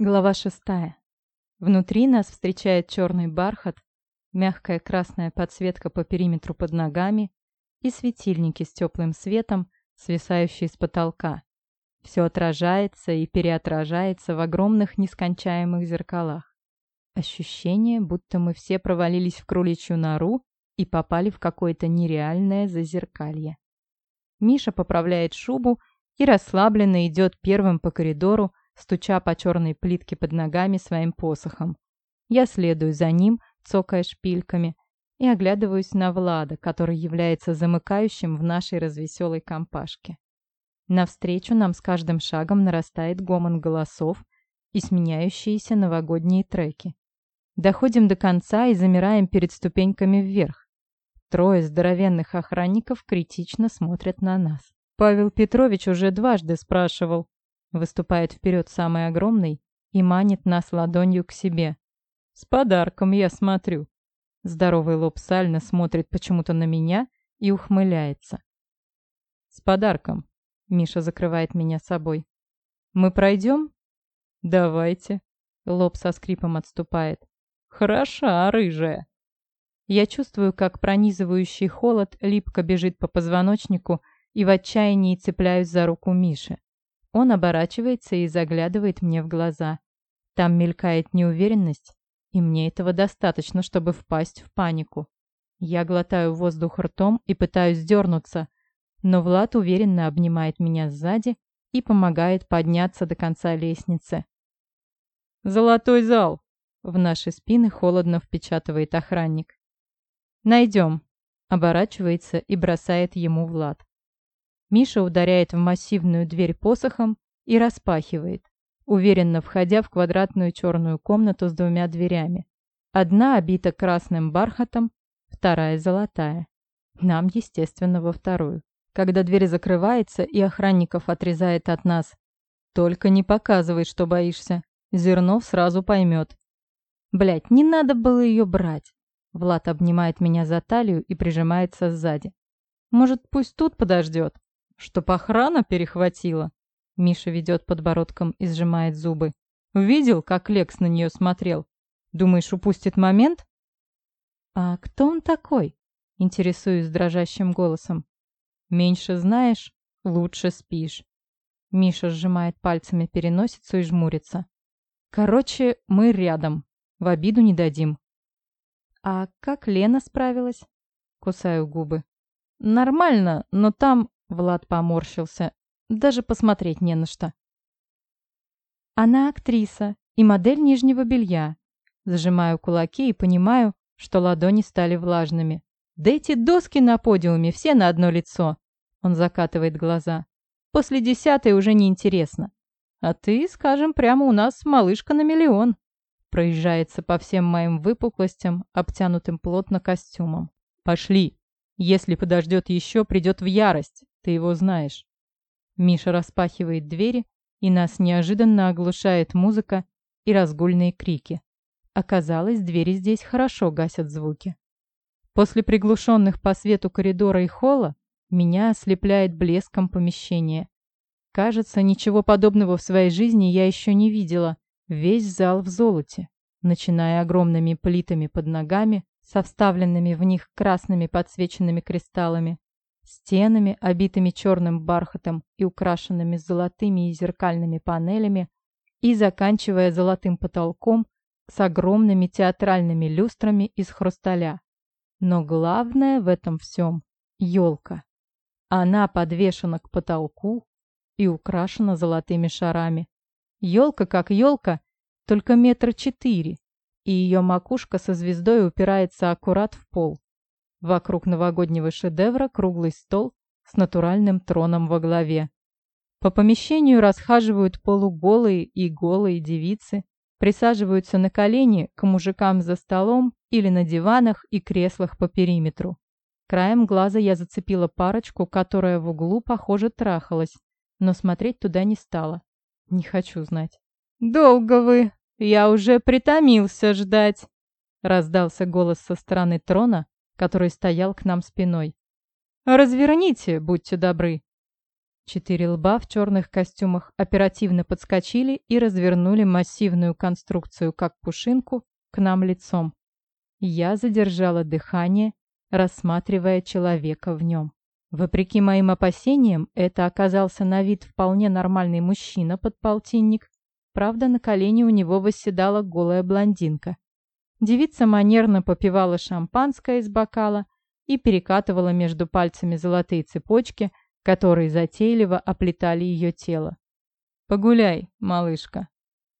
Глава шестая. Внутри нас встречает черный бархат, мягкая красная подсветка по периметру под ногами и светильники с теплым светом, свисающие с потолка. Все отражается и переотражается в огромных нескончаемых зеркалах. Ощущение, будто мы все провалились в кроличью нору и попали в какое-то нереальное зазеркалье. Миша поправляет шубу и расслабленно идет первым по коридору, стуча по черной плитке под ногами своим посохом. Я следую за ним, цокая шпильками, и оглядываюсь на Влада, который является замыкающим в нашей развеселой компашке. Навстречу нам с каждым шагом нарастает гомон голосов и сменяющиеся новогодние треки. Доходим до конца и замираем перед ступеньками вверх. Трое здоровенных охранников критично смотрят на нас. Павел Петрович уже дважды спрашивал, Выступает вперед самый огромный и манит нас ладонью к себе. «С подарком, я смотрю». Здоровый лоб сально смотрит почему-то на меня и ухмыляется. «С подарком», — Миша закрывает меня собой. «Мы пройдем?» «Давайте». Лоб со скрипом отступает. «Хороша, рыжая». Я чувствую, как пронизывающий холод липко бежит по позвоночнику и в отчаянии цепляюсь за руку Миши. Он оборачивается и заглядывает мне в глаза. Там мелькает неуверенность, и мне этого достаточно, чтобы впасть в панику. Я глотаю воздух ртом и пытаюсь дернуться, но Влад уверенно обнимает меня сзади и помогает подняться до конца лестницы. «Золотой зал!» — в наши спины холодно впечатывает охранник. «Найдем!» — оборачивается и бросает ему Влад. Миша ударяет в массивную дверь посохом и распахивает, уверенно входя в квадратную черную комнату с двумя дверями. Одна обита красным бархатом, вторая золотая. Нам, естественно, во вторую. Когда дверь закрывается и охранников отрезает от нас, только не показывай, что боишься. Зернов сразу поймет. Блять, не надо было ее брать. Влад обнимает меня за талию и прижимается сзади. Может, пусть тут подождет? Чтоб охрана перехватила. Миша ведет подбородком и сжимает зубы. Видел, как Лекс на нее смотрел? Думаешь, упустит момент? А кто он такой? Интересуюсь дрожащим голосом. Меньше знаешь, лучше спишь. Миша сжимает пальцами переносицу и жмурится. Короче, мы рядом. В обиду не дадим. А как Лена справилась? Кусаю губы. Нормально, но там Влад поморщился. Даже посмотреть не на что. Она актриса и модель нижнего белья. Зажимаю кулаки и понимаю, что ладони стали влажными. Да эти доски на подиуме все на одно лицо. Он закатывает глаза. После десятой уже не интересно. А ты, скажем, прямо у нас малышка на миллион. Проезжается по всем моим выпуклостям, обтянутым плотно костюмом. Пошли. Если подождет еще, придет в ярость. Ты его знаешь. Миша распахивает двери, и нас неожиданно оглушает музыка и разгульные крики. Оказалось, двери здесь хорошо гасят звуки. После приглушенных по свету коридора и холла меня ослепляет блеском помещения. Кажется, ничего подобного в своей жизни я еще не видела. Весь зал в золоте, начиная огромными плитами под ногами, со вставленными в них красными подсвеченными кристаллами, стенами, обитыми черным бархатом и украшенными золотыми и зеркальными панелями, и заканчивая золотым потолком с огромными театральными люстрами из хрусталя. Но главное в этом всем — елка. Она подвешена к потолку и украшена золотыми шарами. Елка как елка, только метр четыре, и ее макушка со звездой упирается аккурат в пол. Вокруг новогоднего шедевра круглый стол с натуральным троном во главе. По помещению расхаживают полуголые и голые девицы, присаживаются на колени к мужикам за столом или на диванах и креслах по периметру. Краем глаза я зацепила парочку, которая в углу, похоже, трахалась, но смотреть туда не стала. Не хочу знать. «Долго вы! Я уже притомился ждать!» Раздался голос со стороны трона, который стоял к нам спиной. «Разверните, будьте добры». Четыре лба в черных костюмах оперативно подскочили и развернули массивную конструкцию, как пушинку, к нам лицом. Я задержала дыхание, рассматривая человека в нем. Вопреки моим опасениям, это оказался на вид вполне нормальный мужчина-подполтинник. Правда, на колени у него восседала голая блондинка. Девица манерно попивала шампанское из бокала и перекатывала между пальцами золотые цепочки, которые затейливо оплетали ее тело. «Погуляй, малышка».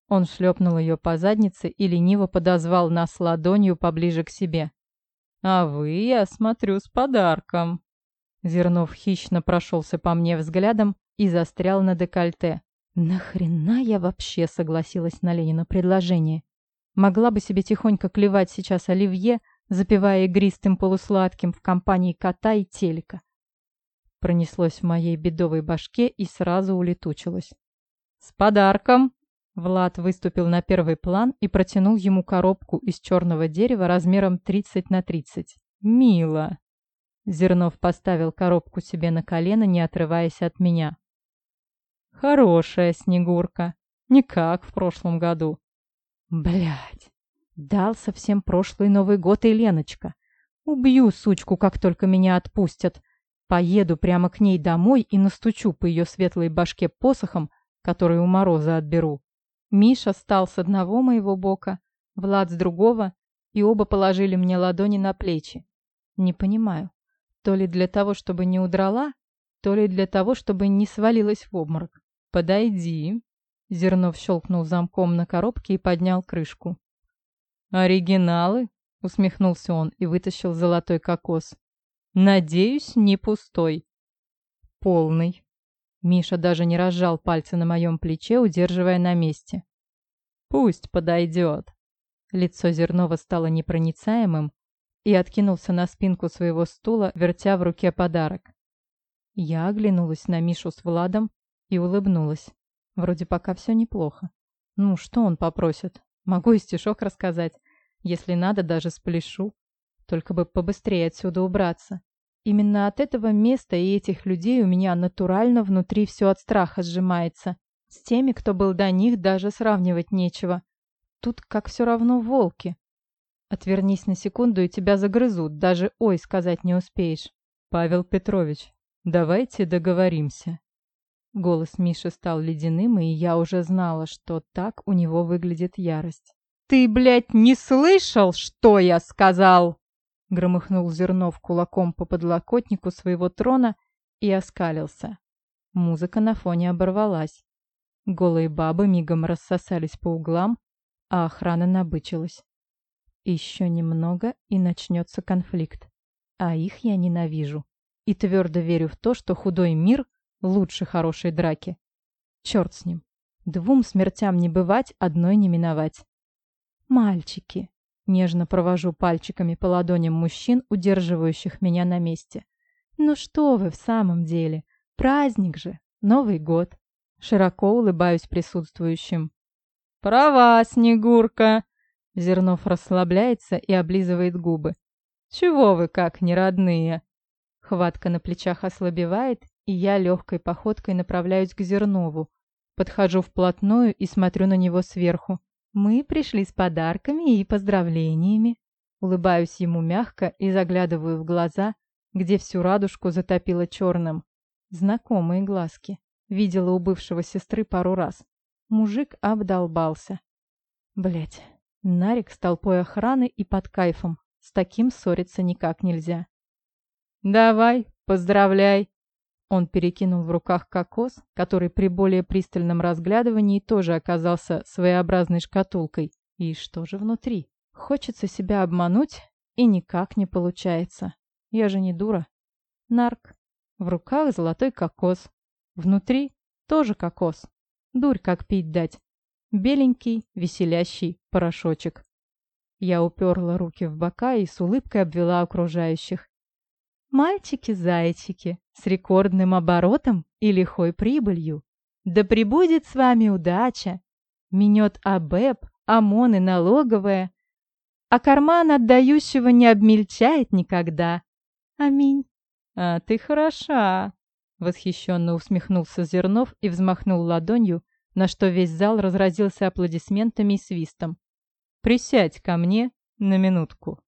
Он шлепнул ее по заднице и лениво подозвал нас ладонью поближе к себе. «А вы, я смотрю, с подарком». Зернов хищно прошелся по мне взглядом и застрял на декольте. Нахрена я вообще согласилась на Ленина предложение? Могла бы себе тихонько клевать сейчас оливье, запивая игристым полусладким в компании кота и телека. Пронеслось в моей бедовой башке и сразу улетучилось. «С подарком!» Влад выступил на первый план и протянул ему коробку из черного дерева размером 30 на 30. «Мило!» Зернов поставил коробку себе на колено, не отрываясь от меня. «Хорошая Снегурка. Не как в прошлом году». Блять, дал совсем прошлый Новый год и Леночка. Убью сучку, как только меня отпустят. Поеду прямо к ней домой и настучу по ее светлой башке посохом, который у Мороза отберу. Миша стал с одного моего бока, Влад с другого, и оба положили мне ладони на плечи. Не понимаю, то ли для того, чтобы не удрала, то ли для того, чтобы не свалилась в обморок. «Подойди», — Зернов щелкнул замком на коробке и поднял крышку. «Оригиналы?» — усмехнулся он и вытащил золотой кокос. Надеюсь, не пустой. Полный. Миша даже не разжал пальцы на моем плече, удерживая на месте. Пусть подойдет. Лицо Зернова стало непроницаемым и откинулся на спинку своего стула, вертя в руке подарок. Я оглянулась на Мишу с Владом и улыбнулась. Вроде пока все неплохо. Ну, что он попросит? Могу и стишок рассказать. Если надо, даже спляшу. Только бы побыстрее отсюда убраться. Именно от этого места и этих людей у меня натурально внутри все от страха сжимается. С теми, кто был до них, даже сравнивать нечего. Тут как все равно волки. Отвернись на секунду, и тебя загрызут, даже «ой» сказать не успеешь. Павел Петрович, давайте договоримся. Голос Миши стал ледяным, и я уже знала, что так у него выглядит ярость. «Ты, блядь, не слышал, что я сказал?» Громыхнул Зернов кулаком по подлокотнику своего трона и оскалился. Музыка на фоне оборвалась. Голые бабы мигом рассосались по углам, а охрана набычилась. Еще немного, и начнется конфликт. А их я ненавижу. И твердо верю в то, что худой мир лучше хорошей драки. Черт с ним. Двум смертям не бывать, одной не миновать. Мальчики, Нежно провожу пальчиками по ладоням мужчин, удерживающих меня на месте. «Ну что вы в самом деле? Праздник же! Новый год!» Широко улыбаюсь присутствующим. «Права, Снегурка!» Зернов расслабляется и облизывает губы. «Чего вы как не родные?» Хватка на плечах ослабевает, и я легкой походкой направляюсь к Зернову. Подхожу вплотную и смотрю на него сверху. Мы пришли с подарками и поздравлениями. Улыбаюсь ему мягко и заглядываю в глаза, где всю радужку затопило черным. Знакомые глазки. Видела у бывшего сестры пару раз. Мужик обдолбался. Блять, Нарик с толпой охраны и под кайфом. С таким ссориться никак нельзя. «Давай, поздравляй!» Он перекинул в руках кокос, который при более пристальном разглядывании тоже оказался своеобразной шкатулкой. И что же внутри? Хочется себя обмануть, и никак не получается. Я же не дура. Нарк. В руках золотой кокос. Внутри тоже кокос. Дурь как пить дать. Беленький, веселящий порошочек. Я уперла руки в бока и с улыбкой обвела окружающих. Мальчики-зайчики с рекордным оборотом и лихой прибылью. Да прибудет с вами удача. Минет АБЭП, ОМОН и налоговая. А карман отдающего не обмельчает никогда. Аминь. А ты хороша. Восхищенно усмехнулся Зернов и взмахнул ладонью, на что весь зал разразился аплодисментами и свистом. «Присядь ко мне на минутку».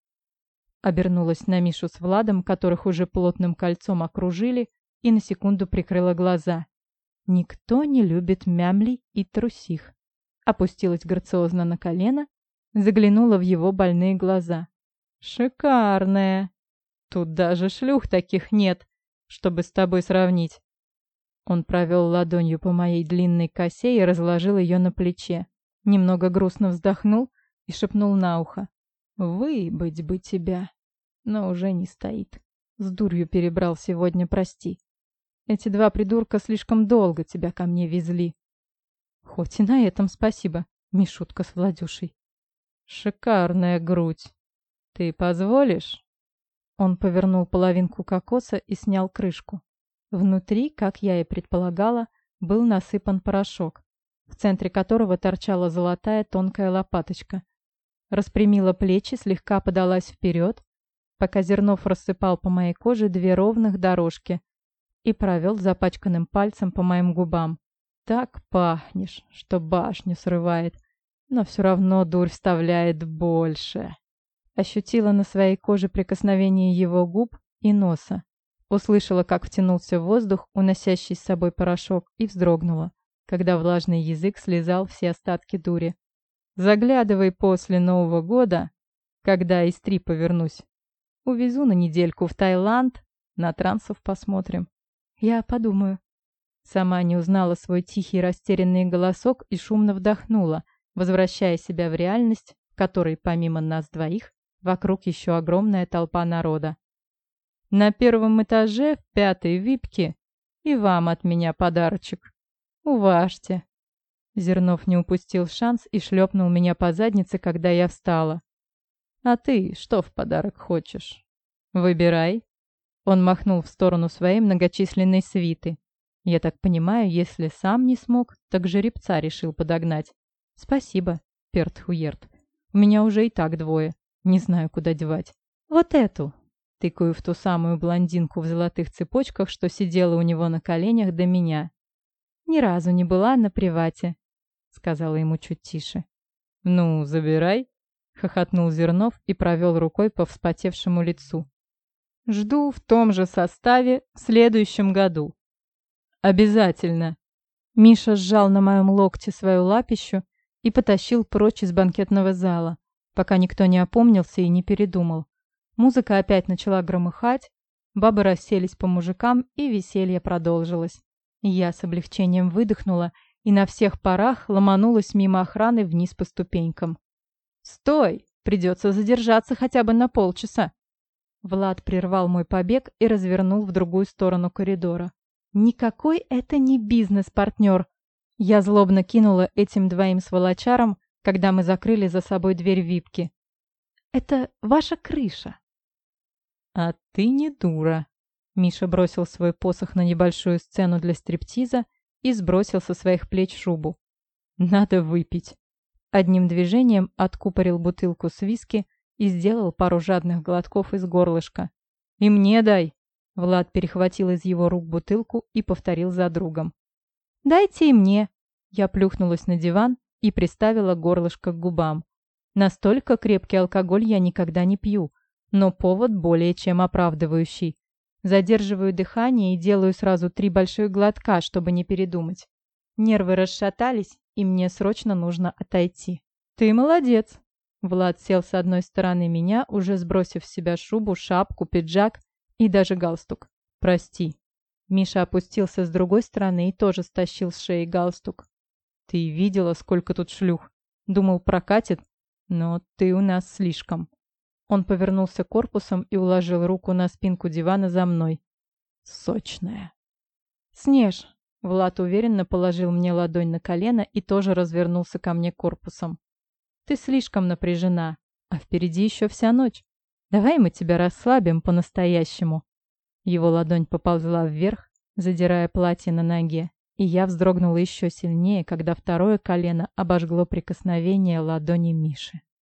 Обернулась на Мишу с Владом, которых уже плотным кольцом окружили, и на секунду прикрыла глаза. Никто не любит мямлей и трусих. Опустилась грациозно на колено, заглянула в его больные глаза. «Шикарная! Тут даже шлюх таких нет, чтобы с тобой сравнить». Он провел ладонью по моей длинной косе и разложил ее на плече. Немного грустно вздохнул и шепнул на ухо. «Выебать бы тебя!» Но уже не стоит. С дурью перебрал сегодня, прости. Эти два придурка слишком долго тебя ко мне везли. Хоть и на этом спасибо, Мишутка с Владюшей. Шикарная грудь. Ты позволишь? Он повернул половинку кокоса и снял крышку. Внутри, как я и предполагала, был насыпан порошок, в центре которого торчала золотая тонкая лопаточка. Распрямила плечи, слегка подалась вперед, пока Зернов рассыпал по моей коже две ровных дорожки, и провел запачканным пальцем по моим губам. Так пахнешь, что башню срывает, но все равно дурь вставляет больше. Ощутила на своей коже прикосновение его губ и носа. Услышала, как втянулся воздух, уносящий с собой порошок, и вздрогнула, когда влажный язык слезал все остатки дури. «Заглядывай после Нового года, когда из три повернусь. Увезу на недельку в Таиланд, на трансов посмотрим. Я подумаю. Сама не узнала свой тихий растерянный голосок и шумно вдохнула, возвращая себя в реальность, в которой, помимо нас двоих, вокруг еще огромная толпа народа. На первом этаже, в пятой випке, и вам от меня подарочек. Уважьте. Зернов не упустил шанс и шлепнул меня по заднице, когда я встала. А ты что в подарок хочешь? Выбирай. Он махнул в сторону своей многочисленной свиты. Я так понимаю, если сам не смог, так жеребца решил подогнать. Спасибо, Перт Хуерт. У меня уже и так двое. Не знаю, куда девать. Вот эту. Тыкаю в ту самую блондинку в золотых цепочках, что сидела у него на коленях до меня. Ни разу не была на привате, сказала ему чуть тише. Ну, забирай, хохотнул Зернов и провел рукой по вспотевшему лицу. Жду в том же составе в следующем году. Обязательно. Миша сжал на моем локте свою лапищу и потащил прочь из банкетного зала, пока никто не опомнился и не передумал. Музыка опять начала громыхать, бабы расселись по мужикам, и веселье продолжилось. Я с облегчением выдохнула и на всех парах ломанулась мимо охраны вниз по ступенькам. «Стой! Придется задержаться хотя бы на полчаса!» Влад прервал мой побег и развернул в другую сторону коридора. «Никакой это не бизнес-партнер!» Я злобно кинула этим двоим сволочарам, когда мы закрыли за собой дверь випки. «Это ваша крыша!» «А ты не дура!» Миша бросил свой посох на небольшую сцену для стриптиза и сбросил со своих плеч шубу. «Надо выпить!» Одним движением откупорил бутылку с виски и сделал пару жадных глотков из горлышка. «И мне дай!» Влад перехватил из его рук бутылку и повторил за другом. «Дайте и мне!» Я плюхнулась на диван и приставила горлышко к губам. Настолько крепкий алкоголь я никогда не пью, но повод более чем оправдывающий. Задерживаю дыхание и делаю сразу три больших глотка, чтобы не передумать. Нервы расшатались, и мне срочно нужно отойти. «Ты молодец!» Влад сел с одной стороны меня, уже сбросив с себя шубу, шапку, пиджак и даже галстук. «Прости». Миша опустился с другой стороны и тоже стащил с шеи галстук. «Ты видела, сколько тут шлюх? Думал, прокатит? Но ты у нас слишком». Он повернулся корпусом и уложил руку на спинку дивана за мной. «Сочная». «Снеж». Влад уверенно положил мне ладонь на колено и тоже развернулся ко мне корпусом. Ты слишком напряжена, а впереди еще вся ночь. Давай мы тебя расслабим по-настоящему». Его ладонь поползла вверх, задирая платье на ноге, и я вздрогнула еще сильнее, когда второе колено обожгло прикосновение ладони Миши.